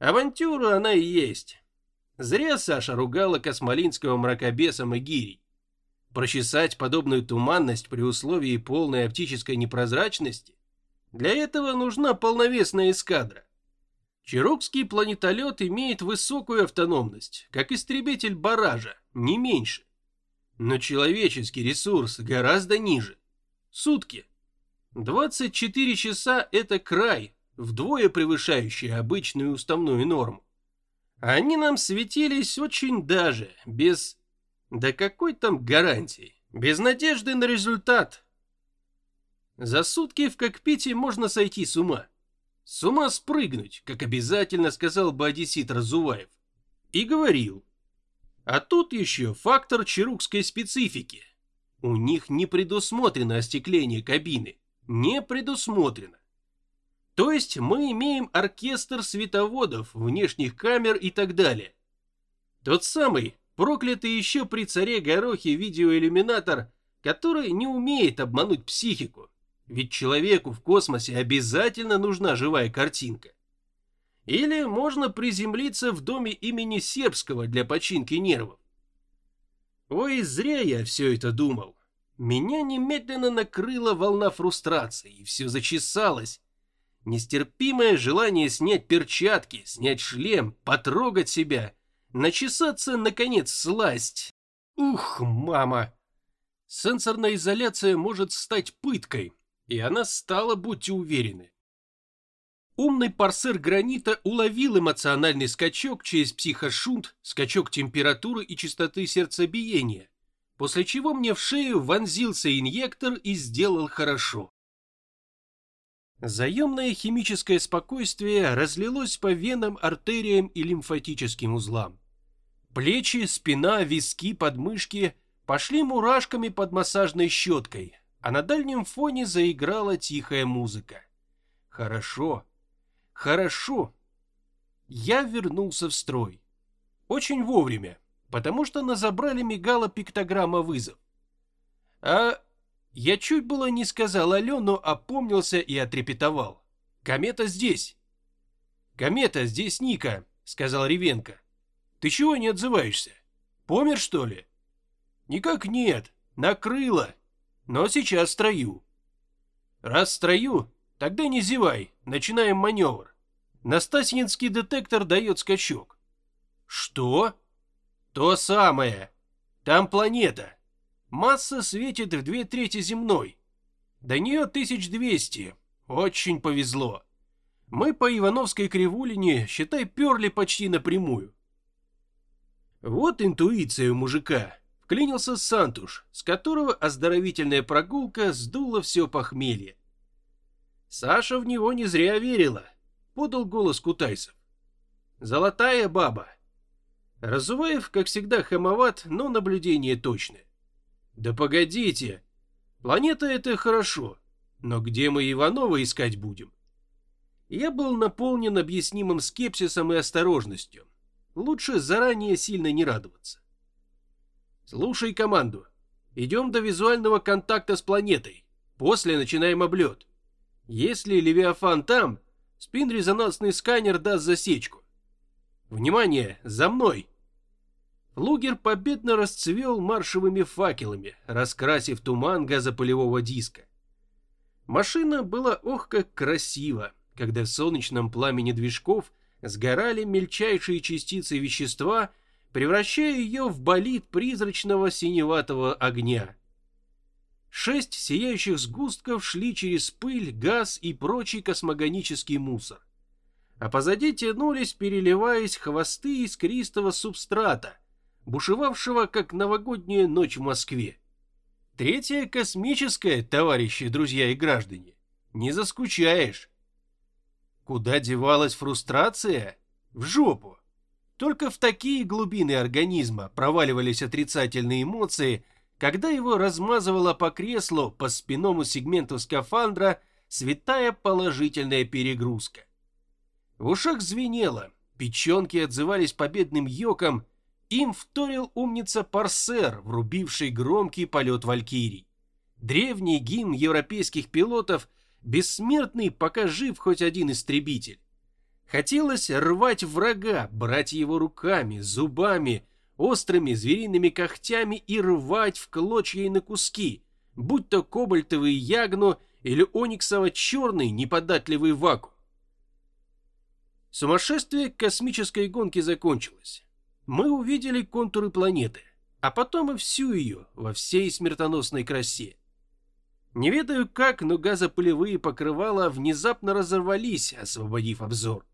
Авантюра она и есть. Зря Саша ругала Космолинского мракобесом и. Прочесать подобную туманность при условии полной оптической непрозрачности? Для этого нужна полновесная эскадра. Чирокский планетолет имеет высокую автономность, как истребитель баража, не меньше. Но человеческий ресурс гораздо ниже. Сутки. 24 часа – это край, вдвое превышающий обычную уставную норму. Они нам светились очень даже, без... Да какой там гарантии? Без надежды на результат. За сутки в кокпите можно сойти с ума. С ума спрыгнуть, как обязательно сказал бы одессит Разуваев. И говорил. А тут еще фактор чарукской специфики. У них не предусмотрено остекление кабины. Не предусмотрено. То есть мы имеем оркестр световодов, внешних камер и так далее. Тот самый, проклятый еще при царе Горохе видеоиллюминатор, который не умеет обмануть психику. Ведь человеку в космосе обязательно нужна живая картинка. Или можно приземлиться в доме имени Сербского для починки нервов. Ой, зря я все это думал. Меня немедленно накрыла волна фрустрации, и все зачесалось, Нестерпимое желание снять перчатки, снять шлем, потрогать себя, начесаться, наконец, сласть. Ух, мама! Сенсорная изоляция может стать пыткой, и она стала, будьте уверены. Умный парсер гранита уловил эмоциональный скачок через психошунт, скачок температуры и частоты сердцебиения, после чего мне в шею вонзился инъектор и сделал хорошо. Заемное химическое спокойствие разлилось по венам, артериям и лимфатическим узлам. Плечи, спина, виски, подмышки пошли мурашками под массажной щеткой, а на дальнем фоне заиграла тихая музыка. Хорошо, хорошо. Я вернулся в строй. Очень вовремя, потому что на забрали мигала пиктограмма вызов. А я чуть было не сказал алло, но опомнился и отрепетовал. «Комета здесь!» «Комета, здесь Ника», — сказал Ревенко. «Ты чего не отзываешься? Помер, что ли?» «Никак нет, накрыло, но сейчас строю». «Раз строю, тогда не зевай, начинаем маневр. Настасьинский детектор дает скачок». «Что?» «То самое. Там планета. Масса светит в две трети земной. До нее 1200. Очень повезло. Мы по Ивановской кривулине, считай, перли почти напрямую. Вот интуиция у мужика. Вклинился Сантуш, с которого оздоровительная прогулка сдула все похмелье. Саша в него не зря верила, подал голос Кутайсов. Золотая баба. Разуваев, как всегда, хамоват, но наблюдение точное. Да погодите. Планета это хорошо, но где мы Иванова искать будем? Я был наполнен объяснимым скепсисом и осторожностью. Лучше заранее сильно не радоваться. Слушай команду. Идем до визуального контакта с планетой. После начинаем облет. Если Левиафан там, спин-резонансный сканер даст засечку. Внимание, за мной! Лугер победно расцвел маршевыми факелами, раскрасив туман газопылевого диска. Машина была ох как красива, когда в солнечном пламени движков сгорали мельчайшие частицы вещества, превращая ее в болид призрачного синеватого огня. Шесть сияющих сгустков шли через пыль, газ и прочий космогонический мусор. А позади тянулись, переливаясь, хвосты искристого субстрата, бушевавшего как новогодняя ночь в Москве. Третья космическая, товарищи, друзья и граждане. Не заскучаешь. Куда девалась фрустрация? В жопу. Только в такие глубины организма проваливались отрицательные эмоции, когда его размазывала по креслу, по спинному сегменту скафандра, святая положительная перегрузка. В ушах звенело, печенки отзывались победным йоком, им вторил умница Парсер, врубивший громкий полет Валькирий. Древний гимн европейских пилотов, бессмертный, пока жив хоть один истребитель. Хотелось рвать врага, брать его руками, зубами, острыми звериными когтями и рвать в клочья и на куски, будь то кобальтовый ягну или ониксово-черный неподатливый вакуум. Сумасшествие космической гонки закончилось. Мы увидели контуры планеты, а потом и всю ее во всей смертоносной красе. Не ведаю как, но газопылевые покрывала внезапно разорвались, освободив обзор.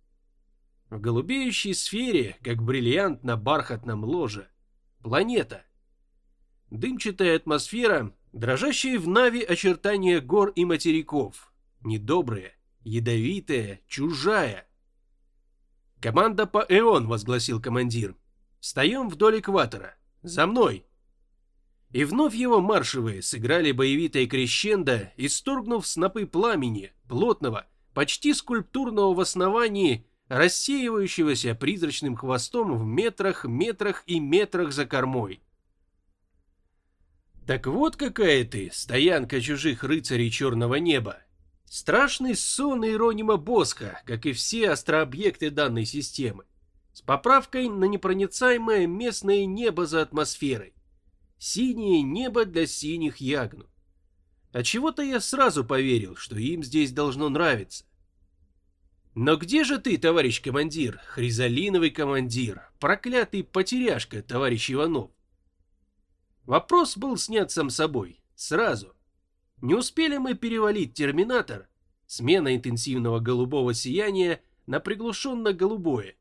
В голубеющей сфере, как бриллиант на бархатном ложе, планета. Дымчатая атмосфера, дрожащие в нави очертания гор и материков, недобрая, ядовитая, чужая. «Команда по ЭОН», — возгласил командир. «Встаем вдоль экватора. За мной!» И вновь его маршевые сыграли боевитое крещендо, исторгнув снопы пламени, плотного, почти скульптурного в основании, рассеивающегося призрачным хвостом в метрах, метрах и метрах за кормой. Так вот какая ты, стоянка чужих рыцарей черного неба. Страшный сон Иеронима Боска, как и все астрообъекты данной системы, с поправкой на непроницаемое местное небо за атмосферой. Синее небо для синих ягну. А чего-то я сразу поверил, что им здесь должно нравиться. Но где же ты, товарищ командир, хризалиновый командир, проклятый потеряшка, товарищ Иванов? Вопрос был снят сам собой, сразу. Не успели мы перевалить терминатор, смена интенсивного голубого сияния на приглушенно-голубое.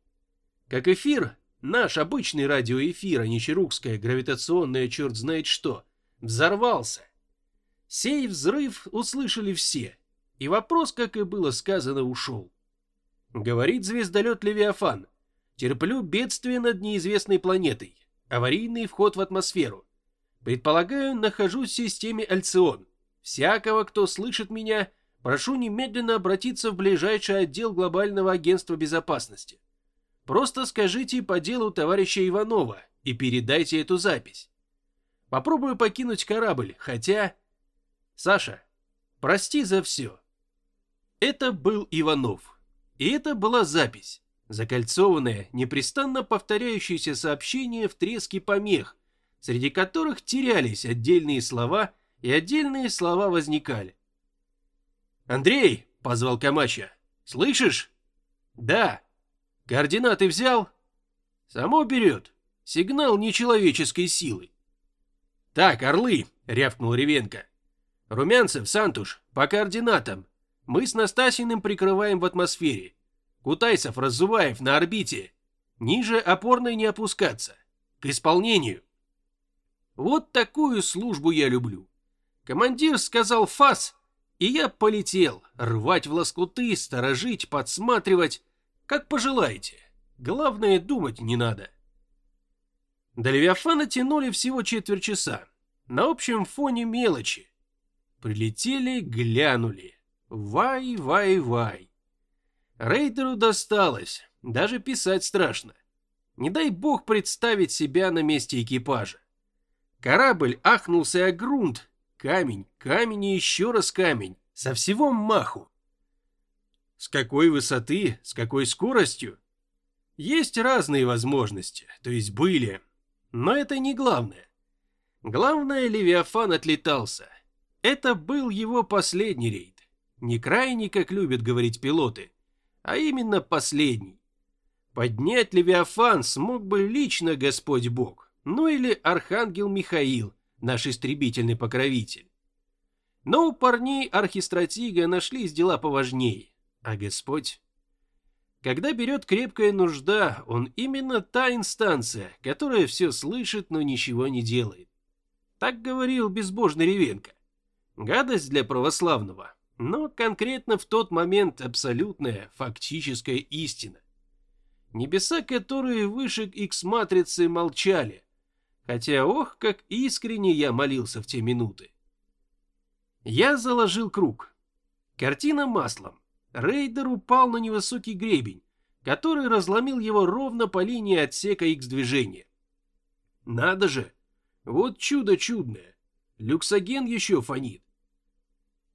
Как эфир, наш обычный радиоэфир, а не чарукское гравитационное черт знает что, взорвался. Сей взрыв услышали все, и вопрос, как и было сказано, ушел. Говорит звездолет Левиафан. Терплю бедствие над неизвестной планетой. Аварийный вход в атмосферу. Предполагаю, нахожусь в системе Альцион. Всякого, кто слышит меня, прошу немедленно обратиться в ближайший отдел Глобального агентства безопасности. Просто скажите по делу товарища Иванова и передайте эту запись. Попробую покинуть корабль, хотя... Саша, прости за все. Это был Иванов. И это была запись, закольцованное, непрестанно повторяющееся сообщение в треске помех, среди которых терялись отдельные слова и отдельные слова возникали. «Андрей!» — позвал Камача. «Слышишь?» «Да». «Координаты взял?» «Само берет. Сигнал нечеловеческой силы». «Так, орлы!» — рявкнул Ревенко. «Румянцев, Сантуш, по координатам. Мы с Настасиным прикрываем в атмосфере. Кутайсов, Разуваев на орбите. Ниже опорной не опускаться. К исполнению. Вот такую службу я люблю. Командир сказал фас, и я полетел, рвать в лоскуты, сторожить, подсматривать, как пожелаете. Главное, думать не надо. До Левиафана тянули всего четверть часа. На общем фоне мелочи. Прилетели, глянули. Вай, вай, вай. Рейдеру досталось, даже писать страшно. Не дай бог представить себя на месте экипажа. Корабль ахнулся о грунт, камень, камень и еще раз камень, со всего маху. С какой высоты, с какой скоростью? Есть разные возможности, то есть были, но это не главное. Главное, Левиафан отлетался. Это был его последний рейд. Не крайний, как любят говорить пилоты, а именно последний. Поднять Левиафан смог бы лично Господь Бог, ну или Архангел Михаил, наш истребительный покровитель. Но у парней архистратига нашлись дела поважнее, а Господь... Когда берет крепкая нужда, он именно та инстанция, которая все слышит, но ничего не делает. Так говорил безбожный Ревенко. Гадость для православного, но конкретно в тот момент абсолютная фактическая истина. Небеса, которые выше X-матрицы, молчали, хотя ох, как искренне я молился в те минуты. Я заложил круг. Картина маслом. Рейдер упал на невысокий гребень, который разломил его ровно по линии отсека X движения. Надо же, вот чудо чудное. Люксоген еще фонит.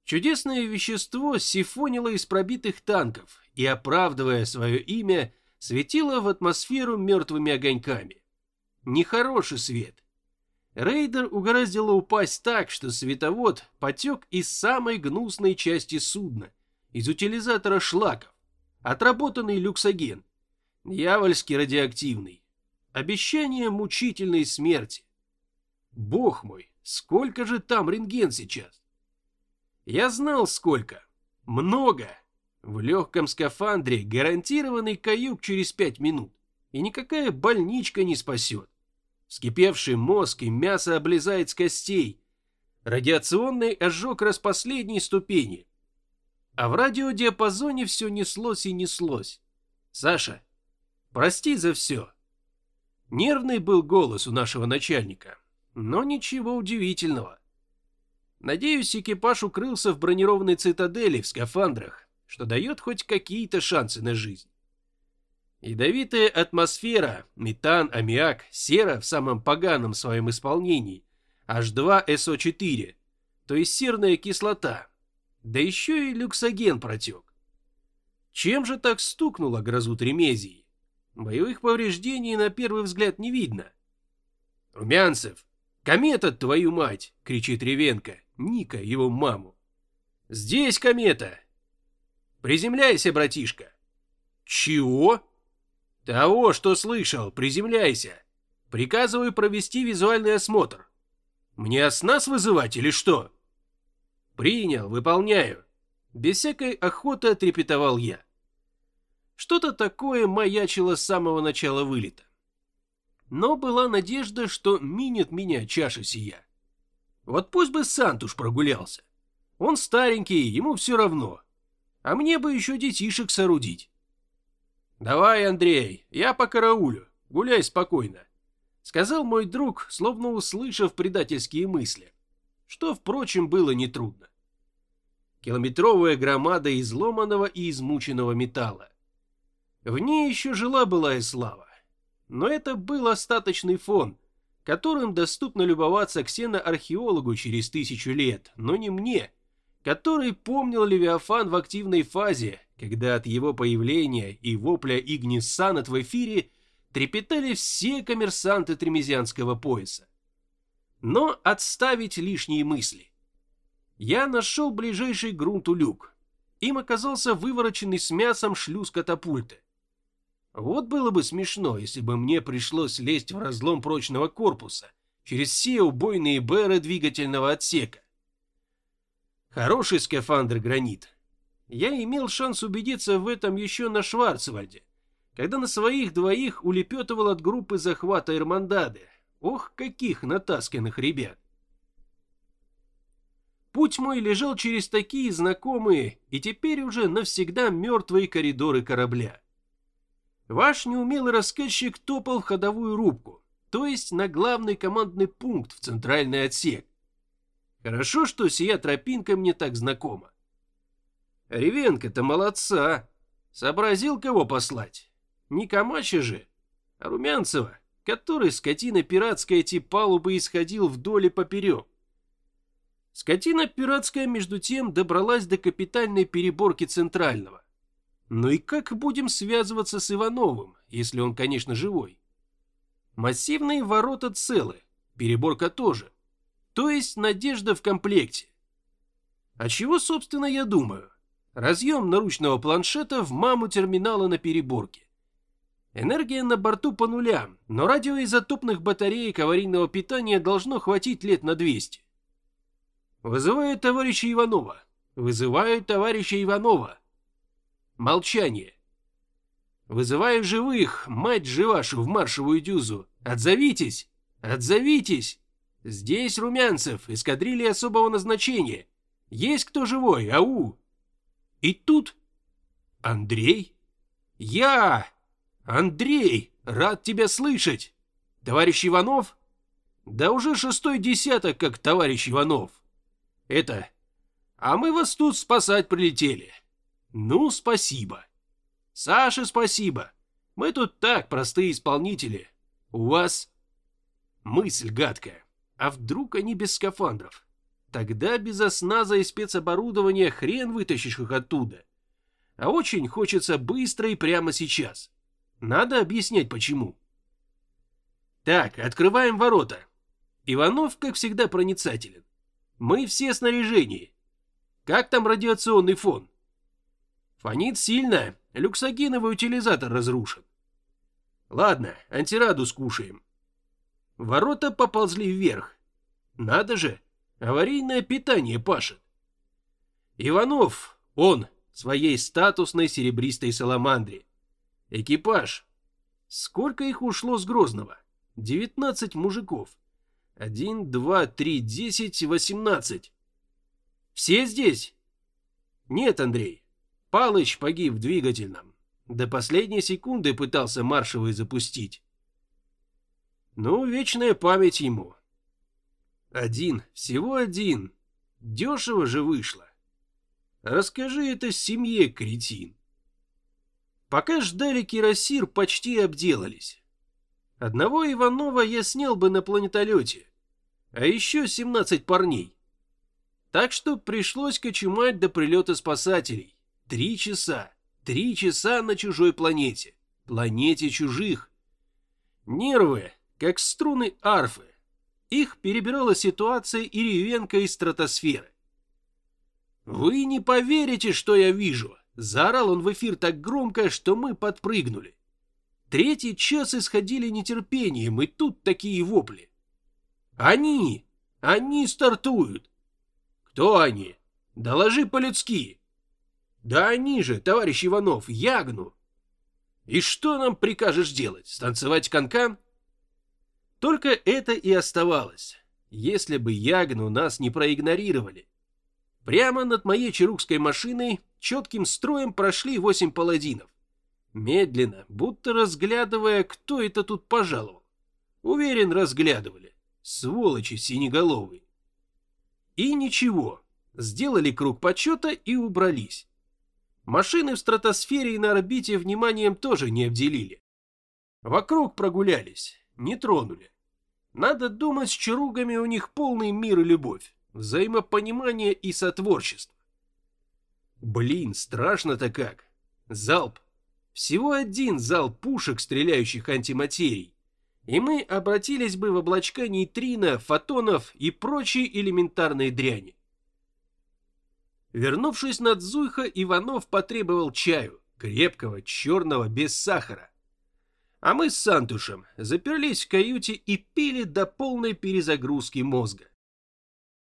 Чудесное вещество сифонило из пробитых танков и, оправдывая свое имя, светило в атмосферу мертвыми огоньками. Нехороший свет. Рейдер угораздило упасть так, что световод потек из самой гнусной части судна, из утилизатора шлаков, отработанный люксоген, дьявольски радиоактивный, обещание мучительной смерти. Бог мой, сколько же там рентген сейчас? Я знал сколько. Много. В легком скафандре гарантированный каюк через пять минут. И никакая больничка не спасет. Вскипевший мозг и мясо облезает с костей. Радиационный ожог распоследней ступени. А в радиодиапазоне все неслось и неслось. Саша, прости за все. Нервный был голос у нашего начальника, но ничего удивительного. Надеюсь, экипаж укрылся в бронированной цитадели в скафандрах, что дает хоть какие-то шансы на жизнь. Ядовитая атмосфера, метан, аммиак, сера в самом поганом своем исполнении, H2SO4, то есть серная кислота, да еще и люксоген протек. Чем же так стукнуло грозу Тремезии? Боевых повреждений на первый взгляд не видно. «Румянцев, комета, твою мать!» — кричит Ревенко, Ника, его маму. «Здесь комета!» «Приземляйся, братишка!» «Чего?» «Того, что слышал, приземляйся. Приказываю провести визуальный осмотр. Мне нас вызывать или что?» «Принял, выполняю». Без всякой охоты отрепетовал я. Что-то такое маячило с самого начала вылета. Но была надежда, что минет меня чаша сия. Вот пусть бы Сантуш прогулялся. Он старенький, ему все равно. А мне бы еще детишек соорудить. «Давай, Андрей, я по караулю, гуляй спокойно», — сказал мой друг, словно услышав предательские мысли, что, впрочем, было нетрудно. Километровая громада изломанного и измученного металла. В ней еще жила былая слава. Но это был остаточный фон, которым доступно любоваться ксеноархеологу через тысячу лет, но не мне, который помнил Левиафан в активной фазе когда от его появления и вопля Игнис Санат в эфире трепетали все коммерсанты тремезианского пояса. Но отставить лишние мысли. Я нашел ближайший грунту люк. Им оказался вывороченный с мясом шлюз катапульты. Вот было бы смешно, если бы мне пришлось лезть в разлом прочного корпуса через все убойные бэры двигательного отсека. Хороший скафандр гранит, я имел шанс убедиться в этом еще на Шварцвальде, когда на своих двоих улепетывал от группы захвата Эрмандады. Ох, каких натасканных ребят! Путь мой лежал через такие знакомые и теперь уже навсегда мертвые коридоры корабля. Ваш неумелый рассказчик топал в ходовую рубку, то есть на главный командный пункт в центральный отсек. Хорошо, что сия тропинка мне так знакома. Ревенко-то молодца. Сообразил, кого послать. Не Камача же, а Румянцева, который скотина пиратская тип палубы исходил вдоль и поперек. Скотина пиратская, между тем, добралась до капитальной переборки Центрального. Ну и как будем связываться с Ивановым, если он, конечно, живой? Массивные ворота целы, переборка тоже. То есть надежда в комплекте. А чего, собственно, я думаю? Разъем наручного планшета в маму терминала на переборке. Энергия на борту по нулям, но радиоизотопных батареек аварийного питания должно хватить лет на 200. Вызываю товарища Иванова. Вызываю товарища Иванова. Молчание. Вызываю живых, мать живашу в маршевую дюзу. Отзовитесь! Отзовитесь! Здесь Румянцев, эскадрилья особого назначения. Есть кто живой? Ау! И тут... Андрей? Я! Андрей! Рад тебя слышать! Товарищ Иванов? Да уже шестой десяток, как товарищ Иванов. Это... А мы вас тут спасать прилетели. Ну, спасибо. Саше спасибо. Мы тут так, простые исполнители. У вас... Мысль гадкая. А вдруг они без скафандров? Тогда без осназа и спецоборудования хрен вытащишь их оттуда. А очень хочется быстро и прямо сейчас. Надо объяснять почему. Так, открываем ворота. Иванов, как всегда, проницателен. Мы все снаряжение. Как там радиационный фон? Фонит сильно, люксогеновый утилизатор разрушен. Ладно, антираду скушаем. Ворота поползли вверх. Надо же, аварийное питание пашет. Иванов, он, своей статусной серебристой саламандре. Экипаж. Сколько их ушло с Грозного? 19 мужиков. Один, два, три, десять, восемнадцать. Все здесь? Нет, Андрей. Палыч погиб в двигательном. До последней секунды пытался маршевый запустить. Ну, вечная память ему. Один, всего один. Дешево же вышло. Расскажи это семье, кретин. Пока ждали кирасир, почти обделались. Одного Иванова я снял бы на планетолете, а еще 17 парней. Так что пришлось кочемать до прилета спасателей. Три часа. Три часа на чужой планете. Планете чужих. Нервы, как струны арфы. Их перебирала ситуация Иривенко из стратосферы. «Вы не поверите, что я вижу!» Заорал он в эфир так громко, что мы подпрыгнули. Третий час исходили нетерпением, и тут такие вопли. Они! Они стартуют! Кто они? Доложи по-людски. Да они же, товарищ Иванов, ягну. И что нам прикажешь делать? Станцевать канкан? -кан? Только это и оставалось, если бы ягну нас не проигнорировали. Прямо над моей чарукской машиной четким строем прошли восемь паладинов. Медленно, будто разглядывая, кто это тут пожаловал. Уверен, разглядывали. Сволочи синеголовые. И ничего, сделали круг почета и убрались. Машины в стратосфере и на орбите вниманием тоже не обделили. Вокруг прогулялись, не тронули. Надо думать, с чаругами у них полный мир и любовь, взаимопонимание и сотворчество. Блин, страшно-то как. Залп. Всего один залп пушек, стреляющих антиматерий. И мы обратились бы в облачка нейтрино, фотонов и прочие элементарные дряни. Вернувшись на Дзуйха, Иванов потребовал чаю, крепкого, черного, без сахара. А мы с Сантушем заперлись в каюте и пили до полной перезагрузки мозга.